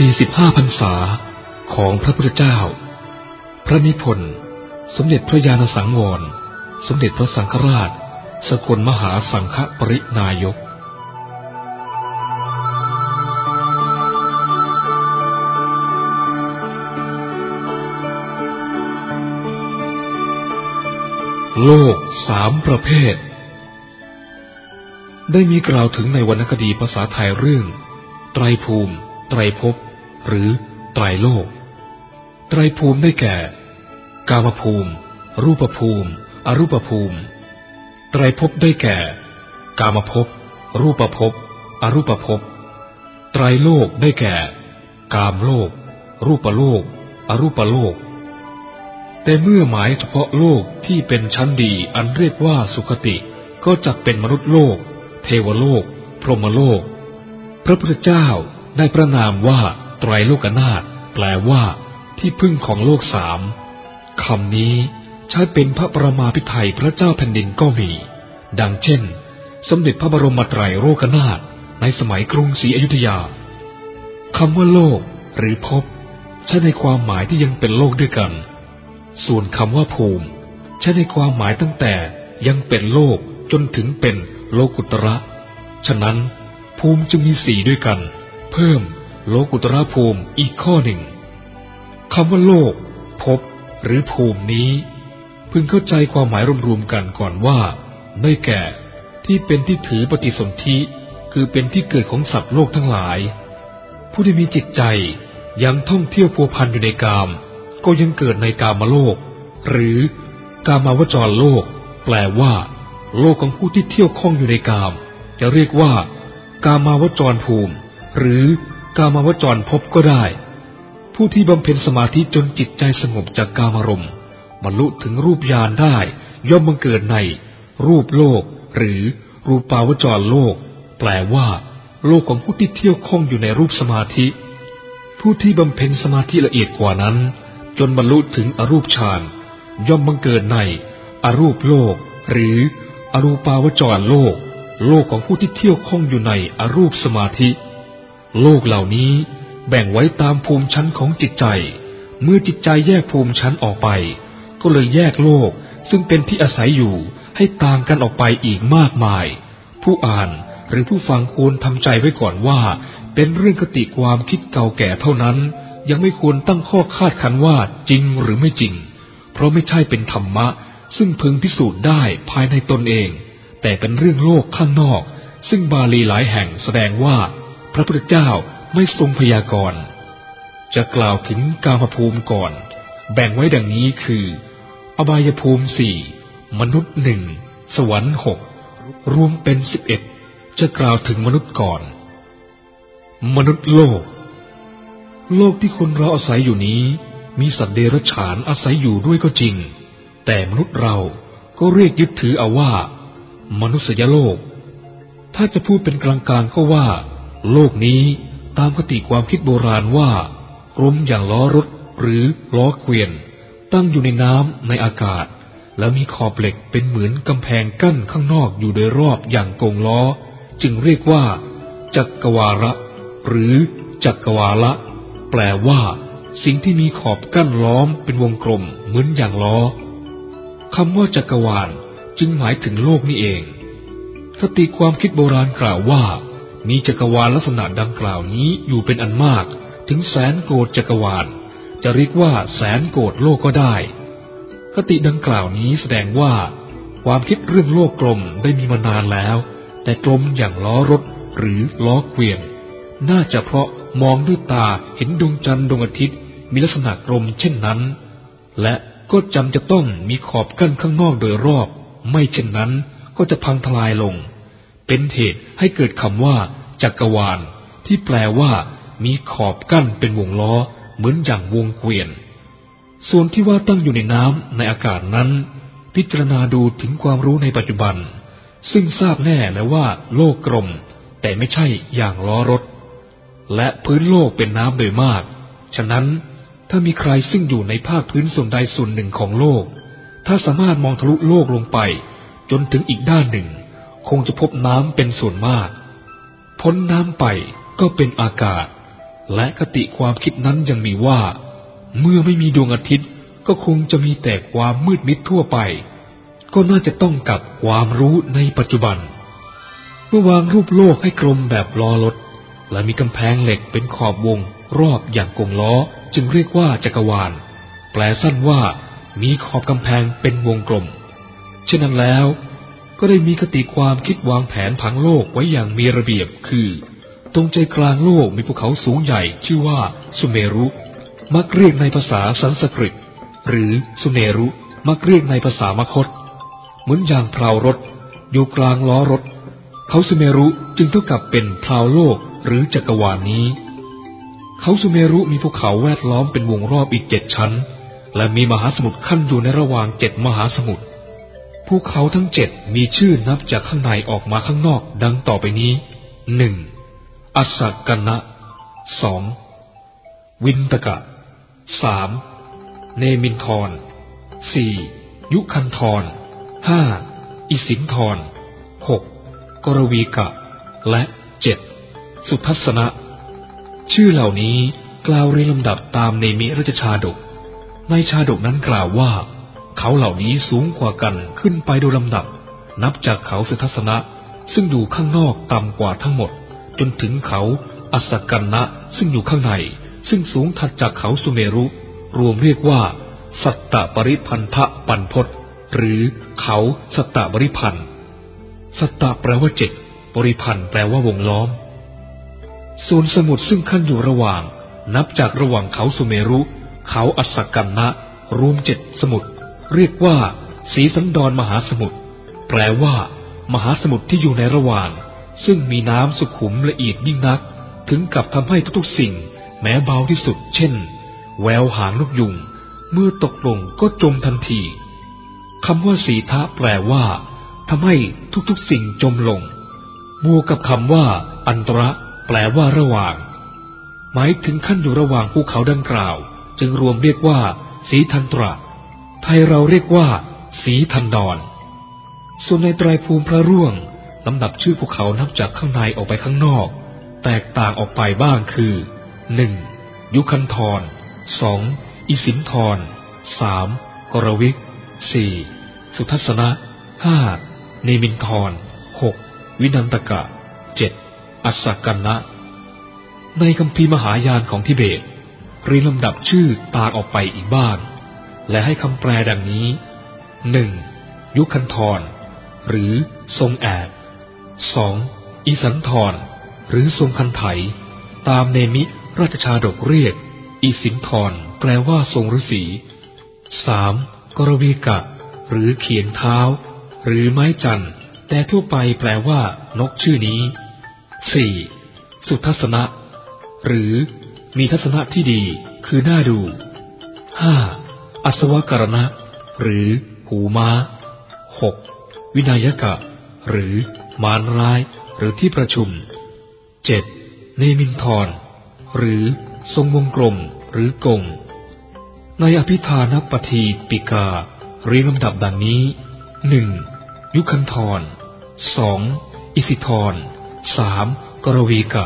45พรรษาของพระพุทธเจ้า พระนิพนธ์ สมเด็จพระญาณสังวร สมเด็จพระสังฆราช สกลมหาสังฆปรินายกโลกสามประเภท ได้มีกล่าวถึงในวรรณคดีภาษาไทยเรื่อง ไตรภูมิ ไตรภพ หรือไตรโลก ไตรภูมิได้แก่ กามภูมิ รูปภูมิ อรูปภูมิ ไตรภพได้แก่ กามภพ รูปภพ อรูปภพ ไตรโลกได้แก่ กามโลก รูปโลก อรูปโลก แต่เมื่อหมายเฉพาะโลกที่เป็นชั้นดีอันเรียกว่าสุคติก็จักเป็นมนุษย์โลก เทวโลก พรหมโลก พระพุทธเจ้าได้ประนามว่า ไตรโลกนาถแปลว่าที่พึ่งของโลกสามคำนี้ใช้เป็นพระประมาพิไทยพระเจ้าแผ่นดินก็มี ดังเช่น สมเด็จพระบรมไตรโลกนาถในสมัยกรุงศรีอยุธยาคำว่าโลกหรือภพใช้ในความหมายที่ยังเป็นโลกด้วยกัน ส่วนคำว่าภูมิ ใช้ในความหมายตั้งแต่ยังเป็นโลกจนถึงเป็นโลกุตระ ฉะนั้นภูมิจึงมีสี่ด้วยกัน เพิ่ม โลกุตระภูมิอีกข้อหนึ่งคำว่าโลก ภพ หรือภูมินี้ พึงเข้าใจความหมายรวมๆกันก่อนว่า ได้แก่ ที่เป็นที่ถือปฏิสนธิคือเป็นที่เกิดของสัตว์โลกทั้งหลาย ผู้ที่มีจิตใจยังท่องเที่ยวพัวพันอยู่ในกาม ก็ยังเกิดในกามโลก หรือกามาวจรโลก แปลว่า โลกของผู้ที่เที่ยวข้องอยู่ในกาม จะเรียกว่า กามาวจรภูมิ หรือ กามาวจรภพก็ได้ ผู้ที่บำเพ็ญสมาธิจนจิตใจสงบจากกามารมณ์บรรลุถึงรูปญาณได้ ย่อมบังเกิดใน รูปโลก หรือรูปาวจรโลก แปลว่า โลกของผู้ที่เที่ยวข้องอยู่ในรูปสมาธิ ผู้ที่บำเพ็ญสมาธิละเอียดกว่านั้น จนบรรลุถึงอรูปฌานย่อมบังเกิดใน อรูปโลก หรือ อรูปาวจรโลก โลกของผู้ที่เที่ยวข้องอยู่ในอรูปสมาธิ ลกเหล่านี้แบ่งไว้ตามภูมิชั้นของจิตใจ เมื่อจิตใจแยกภูมิชั้นออกไป ก็เลยแยกโลกซึ่งเป็นที่อาศัยอยู่ให้ต่างกันออกไปอีกมากมาย ผู้อ่านหรือผู้ฟังควรทำใจไว้ก่อนว่า เป็นเรื่องคติความคิดเก่าแก่เท่านั้น ยังไม่ควรตั้งข้อคาดคันว่าจริงหรือไม่จริง เพราะไม่ใช่เป็นธรรมะ ซึ่งพึงพิสูจน์ได้ภายในตนเอง แต่เป็นเรื่องโลกข้างนอก ซึ่งบาลีหลายแห่งแสดงว่า พระพุทธเจ้าไม่ทรงพยากรณ์ จะกล่าวถึงกามภูมิก่อน แบ่งไว้ดังนี้คือ อบายภูมิสี่มนุษย์หนึ่งสวรรค์หกรวมเป็นสิบเอ็ดจะกล่าวถึงมนุษย์ก่อน มนุษย์โลก โลกที่คนเราอาศัยอยู่นี้ มีสัตว์เดรัจฉานอาศัยอยู่ด้วยก็จริง แต่มนุษย์เราก็เรียกยึดถือเอาว่า มนุษยโลก ถ้าจะพูดเป็นกลางๆก็ว่า โลกนี้ตามคติความคิดโบราณว่า กลมอย่างล้อรถหรือล้อเกวียน ตั้งอยู่ในน้ำในอากาศ แล้วมีขอบเหล็กเป็นเหมือนกำแพงกั้นข้างนอกอยู่โดยรอบอย่างกงล้อ จึงเรียกว่า จักรวาระ หรือจักรวาละ แปลว่า สิ่งที่มีขอบกั้นล้อมเป็นวงกลมเหมือนอย่างล้อคำว่าจักรวาลจึงหมายถึงโลกนี่เองคติความคิดโบราณกล่าวว่า มีจักรวาลลักษณะดังกล่าวนี้อยู่เป็นอันมาก ถึงแสนโกดจักรวาล จะเรียกว่าแสนโกดโลกก็ได้ คติดังกล่าวนี้แสดงว่า ความคิดเรื่องโลกกลมได้มีมานานแล้ว แต่กลมอย่างล้อรถหรือล้อเกวียน น่าจะเพราะมองด้วยตาเห็นดวงจันทร์ดวงอาทิตย์ มีลักษณะกลมเช่นนั้น และก็จำจะต้องมีขอบกั้นข้างนอกโดยรอบ ไม่เช่นนั้นก็จะพังทลายลง เป็นเหตุให้เกิดคำว่า จักรวาล ที่แปลว่า มีขอบกั้นเป็นวงล้อ เหมือนอย่างวงเกวียน ส่วนที่ว่าตั้งอยู่ในน้ำในอากาศนั้น พิจารณาดูถึงความรู้ในปัจจุบัน ซึ่งทราบแน่แล้วว่า โลกกลม แต่ไม่ใช่อย่างล้อรถ และพื้นโลกเป็นน้ำโดยมาก ฉะนั้นถ้ามีใครซึ่งอยู่ในภาคพื้นส่วนใดส่วนหนึ่งของโลก ถ้าสามารถมองทะลุโลกลงไป จนถึงอีกด้านหนึ่ง คงจะพบน้ำเป็นส่วนมาก พ้นน้ำไปก็เป็นอากาศ และคติความคิดนั้นยังมีว่า เมื่อไม่มีดวงอาทิตย์ก็คงจะมีแต่ความมืดมิดทั่วไป ก็น่าจะต้องกับความรู้ในปัจจุบัน เมื่อวางรูปโลกให้กลมแบบล้อรถ และมีกำแพงเหล็กเป็นขอบวง รอบอย่างกงล้อจึงเรียกว่าจักรวาล แปลสั้นว่ามีขอบกำแพงเป็นวงกลมเช่นนั้นแล้ว ก็ได้มีคติความคิดวางแผนผังโลกไว้อย่างมีระเบียบคือ ตรงใจกลางโลกมีภูเขาสูงใหญ่ชื่อว่าสุเมรุ มักเรียกในภาษาสันสกฤต หรือสุเมรุมักเรียกในภาษามคต เหมือนอย่างพราวรถ อยู่กลางล้อรถ เขาสุเมรุจึงเท่ากับเป็นพราวโลกหรือจักรวาลนนี้ เขาสุเมรุมีภูเขาแวดล้อมเป็นวงรอบอีกเจ็ดชั้น และมีมหาสมุทรขั้นอยู่ในระหว่างเจ็ดมหาสมุทร ภูเขาทั้งเจ็ดมีชื่อนับจากข้างในออกมาข้างนอกดังต่อไปนี้หนึ่งอัสสกันนะสองวินตกะสามเนมินทรสี่ยุคันทรห้าอิสินทรหกกรวีกะ และเจ็ดสุทัศนะ ชื่อเหล่านี้กล่าวเรียงลำดับตามในมิราชชาดก ในชาดกนั้นกล่าวว่า เขาเหล่านี้สูงกว่ากันขึ้นไปโดยลำดับ นับจากเขาสุทัศนะ ซึ่งอยู่ข้างนอกต่ำกว่าทั้งหมด จนถึงเขาอัสกันนะซึ่งอยู่ข้างใน ซึ่งสูงถัดจากเขาสุเมรุ รวมเรียกว่า สัตตปริพันธะปันพศหรือเขาสัตตบริพันธ์สัตตแปลว่าเจ็ดบริพันธ์แปลว่าวงล้อม ส่วนสมุทรซึ่งขั้นอยู่ระหว่าง นับจากระหว่างเขาสุเมรุ เขาอัสสกันนะ รวมเจ็ดสมุทร เรียกว่า สีสันดรมหาสมุทรแปลว่า มหาสมุทรที่อยู่ในระหว่าง ซึ่งมีน้ำสุขุมละเอียดยิ่งนัก ถึงกับทำให้ทุกๆสิ่ง แม้เบาที่สุด เช่น แววหางนกยุง เมื่อตกลงก็จมทันทีคำว่าสีทะแปลว่าทำให้ทุกๆสิ่งจมลง บวกกับคำว่า อันตระ แปลว่าระหว่าง หมายถึงขั้นอยู่ระหว่างภูเขาดังกล่าว จึงรวมเรียกว่า สีทันตระ ไทยเราเรียกว่า สีทันดอน ส่วนในไตรภูมิพระร่วงลำดับชื่อภูเขานับจากข้างในออกไปข้างนอก แตกต่างออกไปบ้างคือหนึ่งยุคันธรสองอิสินธรสามกรวิกสี่สุทัศนะห้าเนมินทรหกวินันตกะเจ็ดอัสสกันนะ ในคำพีมหายานของทิเบตรีลำดับชื่อต่างออกไปอีกบ้าง และให้คำแปลดังนี้หนึ่งยุคันธรหรือทรงแอบสองอีสันธรหรือทรงคันไถ ตามเนมิราชชาดกเรียกอีสินธรแปลว่าทรงฤาษีสามกรวีกะ หรือเขียนเท้า หรือไม้จันแต่ทั่วไปแปลว่า นกชื่อนี้สี่สุทัศนะ หรือมีทัศนะที่ดี คือน่าดูห้า อสวกรณะ หรือหูม้าหกวินายกะ หรือมารร้ายหรือที่ประชุมเจ็ดเนมินทร หรือทรงวงกลมหรือกง ในอภิธานปฏีปิกาเรียงลำดับดังนี้หนึ่งยุคันธรสองอิสิธรสามกรวีกะ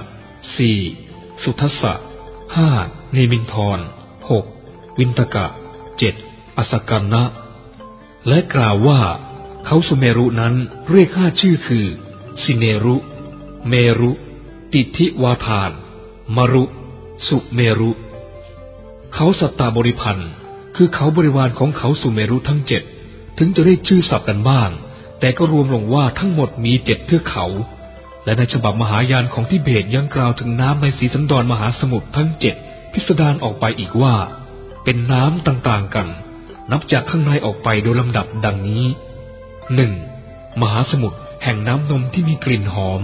สี่สุทัสสะห้าเนมินทรหกวินตกะ เจ็ดอสกันนะและกล่าวว่า เขาสุเมรุนั้นเรียกห้าชื่อคือ สิเนรุ เมรุ ติทิวาทาน มรุ สุเมรุ เขาสัตตาบริพันธ์คือเขาบริวารของเขาสุเมรุทั้งเจ็ดถึงจะเรียกชื่อสับกันบ้าง แต่ก็รวมลงว่าทั้งหมดมีเจ็ดเทือกเขา และในฉบับมหายานของทิเบตยังกล่าวถึงน้ำในสีสันดรมหาสมุทรทั้งเจ็ดพิสดารออกไปอีกว่า เป็นน้ำต่างๆกัน นับจากข้างในออกไปโดยลำดับดังนี้หนึ่งมหาสมุทรแห่งน้ำนมที่มีกลิ่นหอม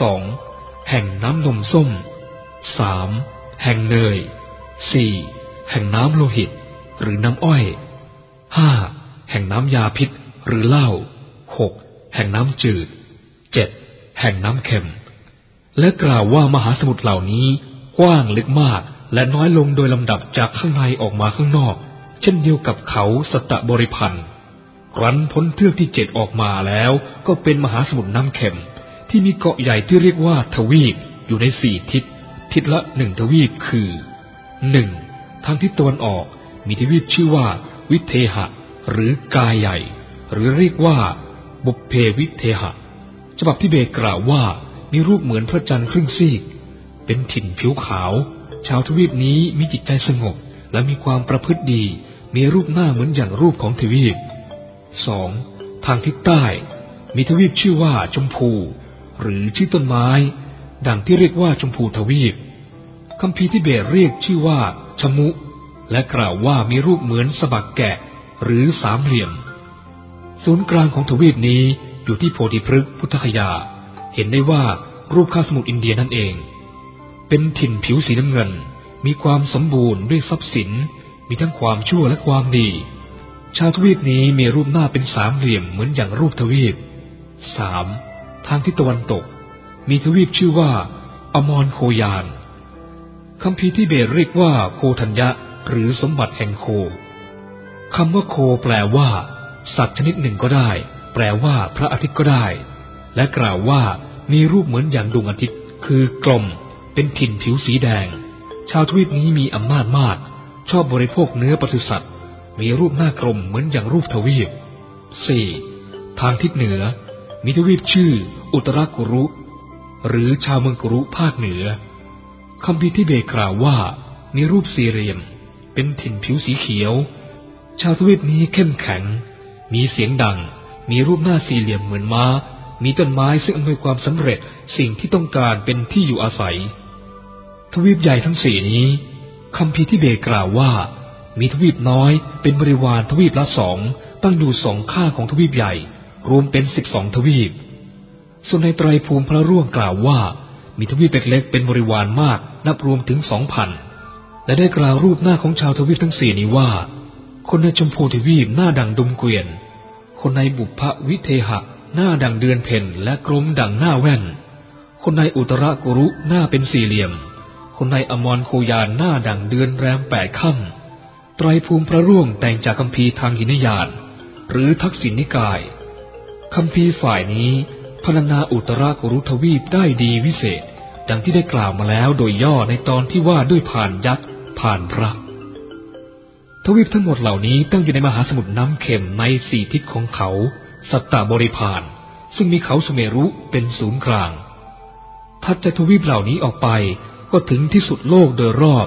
สองแห่งน้ำนมส้มสามแห่งเนยสี่แห่งน้ำโลหิต หรือน้ำอ้อยห้าแห่งน้ำยาพิษหรือเหล้าหกแห่งน้ำจืดเจ็ดแห่งน้ำเค็ม และกล่าวว่ามหาสมุทรเหล่านี้กว้างลึกมาก และน้อยลงโดยลำดับจากข้างในออกมาข้างนอก เช่นเดียวกับเขาสตะบริพันธ์รันพ้นเทือกที่เจ็ดออกมาแล้วก็เป็นมหาสมุทรน้ำเค็ม ที่มีเกาะใหญ่ที่เรียกว่าทวีปอยู่ในสี่ทิศ ทิศละหนึ่งทวีปคือหนึ่งทางทิศตะวันออกมีทวีปชื่อว่า วิเทหะ หรือกายใหญ่ หรือเรียกว่า บุพเพวิเทหะฉบับที่เบกกล่าวว่ามีรูปเหมือนพระจันทร์ครึ่งซีก เป็นถิ่นผิวขาว ชาวทวีปนี้มีจิตใจสงบและมีความประพฤติดี มีรูปหน้าเหมือนอย่างรูปของทวีปสองทางทิศใต้ มีทวีปชื่อว่าชมพู หรือชื่อต้นไม้ ดังที่เรียกว่าชมพูทวีปคำพีที่เบเรียกชื่อว่าชมุ และกล่าวว่ามีรูปเหมือนสบักแกะ หรือสามเหลี่ยม ศูนย์กลางของทวีปนี้อยู่ที่โพธิพฤกษ์พุทธคยา เห็นได้ว่ารูปข้าสมุทรอินเดียนั่นเอง เป็นถิ่นผิวสีน้ำเงิน มีความสมบูรณ์ด้วยทรัพย์สิน มีทั้งความชั่วและความดี ชาวทวีปนี้มีรูปหน้าเป็นสามเหลี่ยมเหมือนอย่างรูปทวีปสามทางทิศตะวันตก มีทวีปชื่อว่า อมรโคยานคำพีที่เบรเรียกว่าโคทัญญะ หรือสมบัติแห่งโคคำว่าโคแปลว่า สัตว์ชนิดหนึ่งก็ได้ แปลว่าพระอาทิตย์ก็ได้ และกล่าวว่ามีรูปเหมือนอย่างดวงอาทิตย์ คือกลม เป็นถิ่นผิวสีแดง ชาวทวีปนี้มีอำนาจมาก ชอบบริโภคเนื้อปศุสัตว์ มีรูปหน้ากลมเหมือนอย่างรูปทวีป 4. ทางทิศเหนือ มีทวีปชื่อ อุตรากุรุ หรือชาวเมืองกุรุภาคเหนือคำพีที่เบกล่าวว่ามีรูปสี่เหลี่ยม เป็นถิ่นผิวสีเขียว ชาวทวีปนี้เข้มแข็ง มีเสียงดัง มีรูปหน้าสี่เหลี่ยมเหมือนม้า มีต้นไม้ซึ่งอำนวยความสำเร็จสิ่งที่ต้องการเป็นที่อยู่อาศัย ทวีปใหญ่ทั้งสี่นี้คำพีที่เบกล่าวว่า มีทวีปน้อยเป็นบริวารทวีปละสองตั้งอยู่สองข้างของทวีปใหญ่ รวมเป็นสิบสองทวีป ส่วนในไตรภูมิพระร่วงกล่าวว่า มีทวีปเล็กๆเป็นบริวารมากนับรวมถึงสองพันและได้กล่าวรูปหน้าของชาวทวีปทั้งสี่นี้ว่า คนในชมพูทวีปหน้าดังดุมเกวียน คนในบุพวิเทหะหน้าดังเดือนเพ่นและกลมดังหน้าแว่น คนในอุตรกุรุหน้าเป็นสี่เหลี่ยม คนในอมรโคยานหน้าดังเดือนแรมแปดค่ำไตรภูมิพระร่วงแต่งจากคำพีทางหินยาน หรือทักษิณนิกายคำพีฝ่ายนี้พรรณนาอุตรากุรุทวีปได้ดีวิเศษ ดังที่ได้กล่าวมาแล้วโดยย่อในตอนที่ว่าด้วยผ่านยักษ์ผ่านพระ ทวีปทั้งหมดเหล่านี้ตั้งอยู่ในมหาสมุทรน้ำเข็มในสี่ทิศของเขา สัตตบริพาน ซึ่งมีเขาสเมรุเป็นศูนย์กลาง ถัดจากทวีปเหล่านี้ออกไป ก็ถึงที่สุดโลกโดยรอบ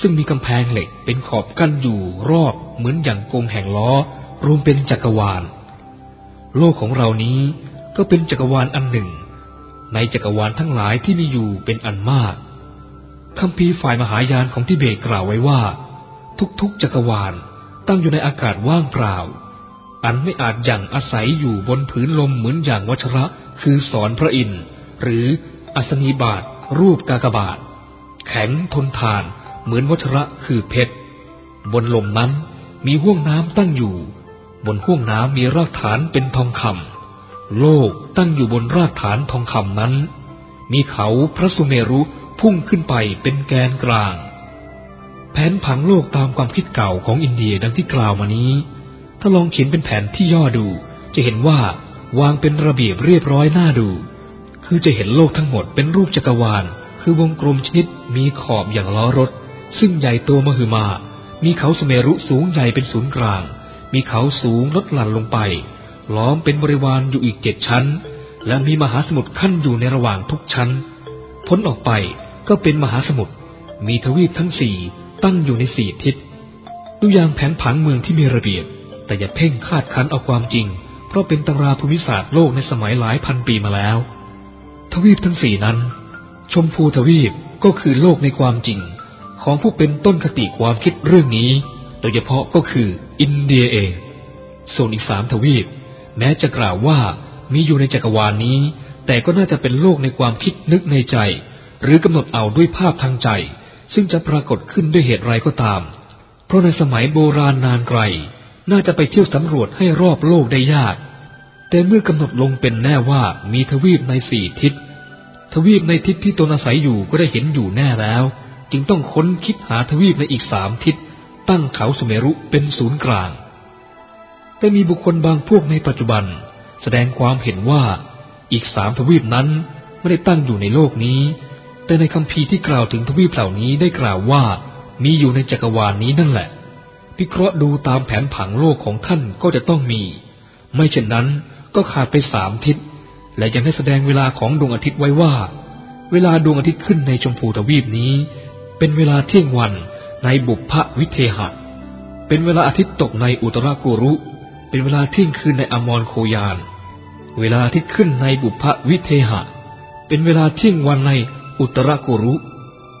ซึ่งมีกำแพงเหล็กเป็นขอบกั้นอยู่รอบเหมือนอย่างกงแห่งล้อ รวมเป็นจักรวาล โลกของเรานี้ก็เป็นจักรวาลอันหนึ่ง ในจักรวาลทั้งหลายที่มีอยู่เป็นอันมากคำพีฝ่ายมหายานของทิเบตกล่าวไว้ว่า ทุกๆจักรวาลตั้งอยู่ในอากาศว่างเปล่า อันไม่อาจอย่างอาศัยอยู่บนผืนลมเหมือนอย่างวัชระคือสอนพระอินทร์หรืออัศนีบาทรูปกากบาท แข็งทนทาน เหมือนวัชระคือเพชร บนลมนั้นมีห้วงน้ำตั้งอยู่ บนห้วงน้ำมีรากฐานเป็นทองคำโลกตั้งอยู่บนรากฐานทองคำนั้น มีเขาพระสุเมรุพุ่งขึ้นไปเป็นแกนกลาง แผนผังโลกตามความคิดเก่าของอินเดียดังที่กล่าวมานี้ ถ้าลองเขียนเป็นแผนที่ย่อดู จะเห็นว่าวางเป็นระเบียบเรียบร้อยน่าดู คือจะเห็นโลกทั้งหมดเป็นรูปจักรวาล คือวงกลมชนิดมีขอบอย่างล้อรถ ซึ่งใหญ่โตมหึมา มีเขาสเมรุสูงใหญ่เป็นศูนย์กลาง มีเขาสูงลดหลั่นลงไป ล้อมเป็นบริวารอยู่อีกเจ็ดชั้น และมีมหาสมุทรขั้นอยู่ในระหว่างทุกชั้น พ้นออกไปก็เป็นมหาสมุทร มีทวีปทั้งสี่ตั้งอยู่ในสี่ทิศ ดูอย่างแผนผังเมืองที่มีระเบียบ แต่อย่าเพ่งคาดคันเอาความจริง เพราะเป็นตำราภูมิศาสตร์โลกในสมัยหลายพันปีมาแล้ว ทวีปทั้งสี่นั้น ชมพูทวีปก็คือโลกในความจริง ของผู้เป็นต้นคติความคิดเรื่องนี้ โดยเฉพาะก็คืออินเดียเอง ส่วนอีกสามทวีป แม้จะกล่าวว่ามีอยู่ในจักรวาลนนี้ แต่ก็น่าจะเป็นโลกในความคิดนึกในใจ หรือกำหนดเอาด้วยภาพทางใจ ซึ่งจะปรากฏขึ้นด้วยเหตุไรก็ตาม เพราะในสมัยโบราณนานไกล น่าจะไปเที่ยวสำรวจให้รอบโลกได้ยาก แต่เมื่อกำหนดลงเป็นแน่ว่ามีทวีปในสี่ทิศ ทวีปในทิศที่ตนอาศัยอยู่ก็ได้เห็นอยู่แน่แล้ว จึงต้องค้นคิดหาทวีปในอีกสามทิศ ตั้งเขาสุเมรุเป็นศูนย์กลาง แต่มีบุคคลบางพวกในปัจจุบัน แสดงความเห็นว่าอีกสามทวีปนั้นไม่ได้ตั้งอยู่ในโลกนี้ แต่ในคำพีที่กล่าวถึงทวีปเหล่านี้ได้กล่าวว่ามีอยู่ในจักรวาลนนี้นั่นแหละวิเคราะห์ดูตามแผนผังโลกของท่านก็จะต้องมี ไม่เช่นนั้นก็ขาดไปสามทิศ และยังได้แสดงเวลาของดวงอาทิตย์ไว้ว่า เวลาดวงอาทิตย์ขึ้นในชมพูทวีปนี้ เป็นเวลาเที่ยงวันในบุพพวิเทหะ เป็นเวลาอาทิตย์ตกในอุตรากุรุ เป็นเวลาเที่ยงคืนในอมรโคยาน เวลาอาทิตย์ขึ้นในบุพพวิเทหะ เป็นเวลาเที่ยงวันในอุตรากุรุ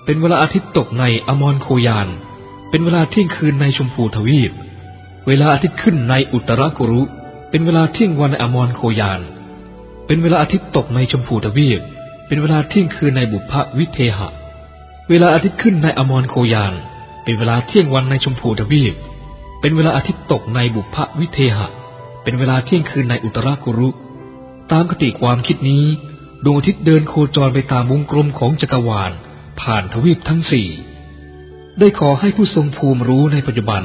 เป็นเวลาอาทิตย์ตกในอมรโคยาน เป็นเวลาเที่ยงคืนในชมพูทวีป เวลาอาทิตย์ขึ้นในอุตรากุรุ เป็นเวลาเที่ยงวันในอมรโคยาน เป็นเวลาอาทิตย์ตกในชมพูทวีป เป็นเวลาเที่ยงคืนในบุพพวิเทหะ เวลาอาทิตย์ขึ้นในอมรโคยาน เป็นเวลาเที่ยงวันในชมพูทวีป เป็นเวลาอาทิตย์ตกในบุพพวิเทหะ เป็นเวลาเที่ยงคืนในอุตรากุรุ ตามคติความคิดนี้ดวงอาทิตย์เดินโคจรไปตามวงกลมของจักรวาล ผ่านทวีปทั้งสี่ ได้ขอให้ผู้ทรงภูมิรู้ในปัจจุบัน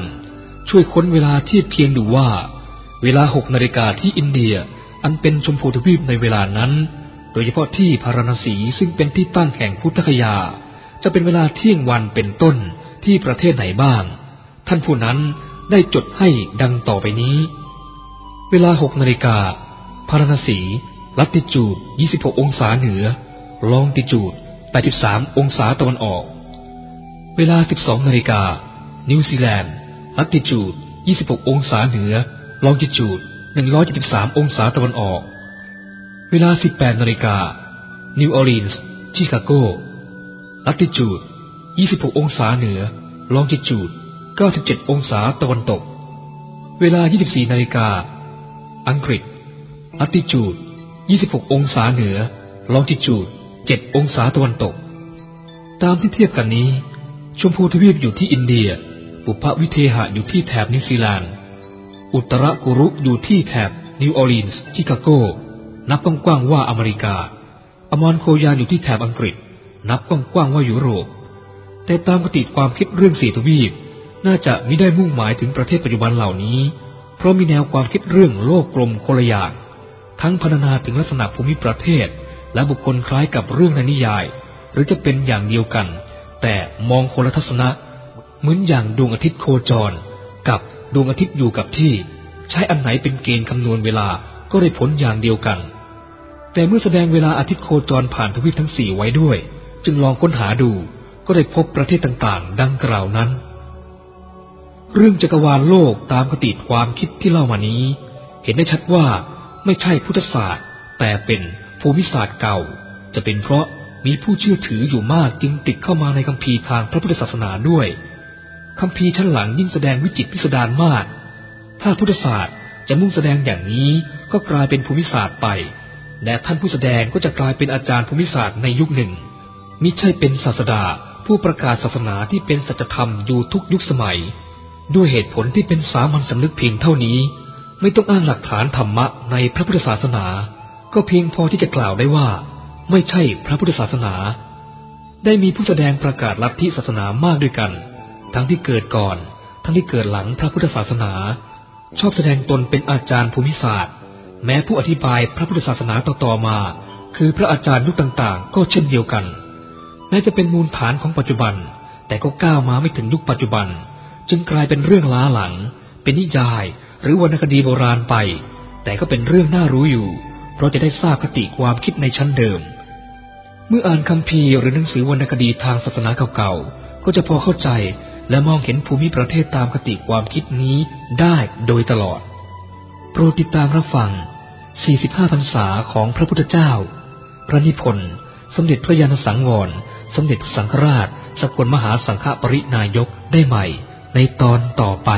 ช่วยค้นเวลาทียบเคียงดูว่า เวลาหกนาฬิกาที่อินเดีย อันเป็นชมพูทวีปในเวลานั้น โดยเฉพาะที่พาราณสีซึ่งเป็นที่ตั้งแห่งพุทธคยา จะเป็นเวลาเที่ยงวันเป็นต้นที่ประเทศไหนบ้าง ท่านผู้นั้นได้จดให้ดังต่อไปนี้ เวลาหกนาฬิกาพาราณสีลัติจูด 26 องศาเหนือ ลองติจูด 83 องศาตะวันออก เวลา 12 นาฬิกา นิวซีแลนด์ ละติจูด 26 องศาเหนือ ลองจิจูด 173 องศาตะวันออก เวลา 18นาฬิกา นิวออร์ลีนส์ ชิคาโก ละติจูด 26 องศาเหนือ ลองจิจูด 97 องศาตะวันตก เวลา 24นาฬิกา อังกฤษ ละติจูด 26 องศาเหนือ ลองจิจูด 7 องศาตะวันตก ตามที่เทียบกันนี้ ชมพูทวีปอยู่ที่อินเดีย ปุพพวิเทหะอยู่ที่แถบนิวซีแลนด์ อุตตรกุรุอยู่ที่แถบนิวออร์ลีนส์ชิคาโก นับกว้างๆว่าอเมริกา อมรโคยานอยู่ที่แถบอังกฤษ นับกว้างๆว่ายุโรป แต่ตามคติความคิดเรื่องสี่ทวีป น่าจะมิได้มุ่งหมายถึงประเทศปัจจุบันเหล่านี้ เพราะมีแนวความคิดเรื่องโลกกันคนละอย่าง ทั้งพรรณนาถึงลักษณะภูมิประเทศ และบุคคลคล้ายกับเรื่องในนิยาย หรือจะเป็นอย่างเดียวกัน แต่มองคนละทัศนะ เหมือนอย่างดวงอาทิตย์โคจร กับ ดวงอาทิตย์อยู่กับที่ ใช้อันไหนเป็นเกณฑ์คำนวณเวลาก็ได้ผลอย่างเดียวกัน แต่เมื่อแสดงเวลาอาทิตย์โคจรผ่านทวีปทั้งสี่ไว้ด้วย จึงลองค้นหาดูก็ได้พบประเทศต่างๆ ดังกล่าวนั้น เรื่องจักรวาลโลกตามคติความคิดที่เล่ามานี้ เห็นได้ชัดว่าไม่ใช่พุทธศาสตร์ แต่เป็นภูมิศาสตร์เก่า จะเป็นเพราะมีผู้เชื่อถืออยู่มากจึงติดเข้ามาในคัมภีร์ทางพระพุทธศาสนาด้วย คัมภีร์ชั้นหลังยิ่งแสดงวิจิตพิสดารมาก ถ้าพุทธศาสตร์จะมุ่งแสดงอย่างนี้ก็กลายเป็นภูมิศาสตร์ไป และท่านผู้แสดงก็จะกลายเป็นอาจารย์ภูมิศาสตร์ในยุคหนึ่ง มิใช่เป็นศาสดาผู้ประกาศศาสนาที่เป็นสัจธรรมอยู่ทุกยุคสมัย ด้วยเหตุผลที่เป็นสามัญสำนึกเพียงเท่านี้ ไม่ต้องอ้างหลักฐานธรรมะในพระพุทธศาสนา ก็เพียงพอที่จะกล่าวได้ว่า ไม่ใช่พระพุทธศาสนา ได้มีผู้แสดงประกาศลัทธิศาสนามากด้วยกัน ทั้งที่เกิดก่อน ทั้งที่เกิดหลังพระพุทธศาสนา ชอบแสดงตนเป็นอาจารย์ภูมิศาสตร์ แม้ผู้อธิบายพระพุทธศาสนาต่อๆมา คือพระอาจารย์ยุคต่างๆ ก็เช่นเดียวกัน แม้จะเป็นมูลฐานของปัจจุบัน แต่ก็ก้าวมาไม่ถึงยุคปัจจุบัน จึงกลายเป็นเรื่องล้าหลัง เป็นนิยาย หรือวรรณคดีโบราณไป แต่ก็เป็นเรื่องน่ารู้อยู่ เพราะจะได้ทราบคติความคิดในชั้นเดิมเมื่ออ่านคำพีหรือหนังสือวรรณคดีทางศาสนาเก่าๆ ก็จะพอเข้าใจ และมองเห็นภูมิประเทศตามคติความคิดนี้ได้โดยตลอด โปรดติดตามรับฟัง 45 พรรษาของพระพุทธเจ้า พระนิพนธ์ สมเด็จพระยาณสังวร สมเด็จพระสังฆราช สกลมหาสังฆปรินายกได้ใหม่ ในตอนต่อไป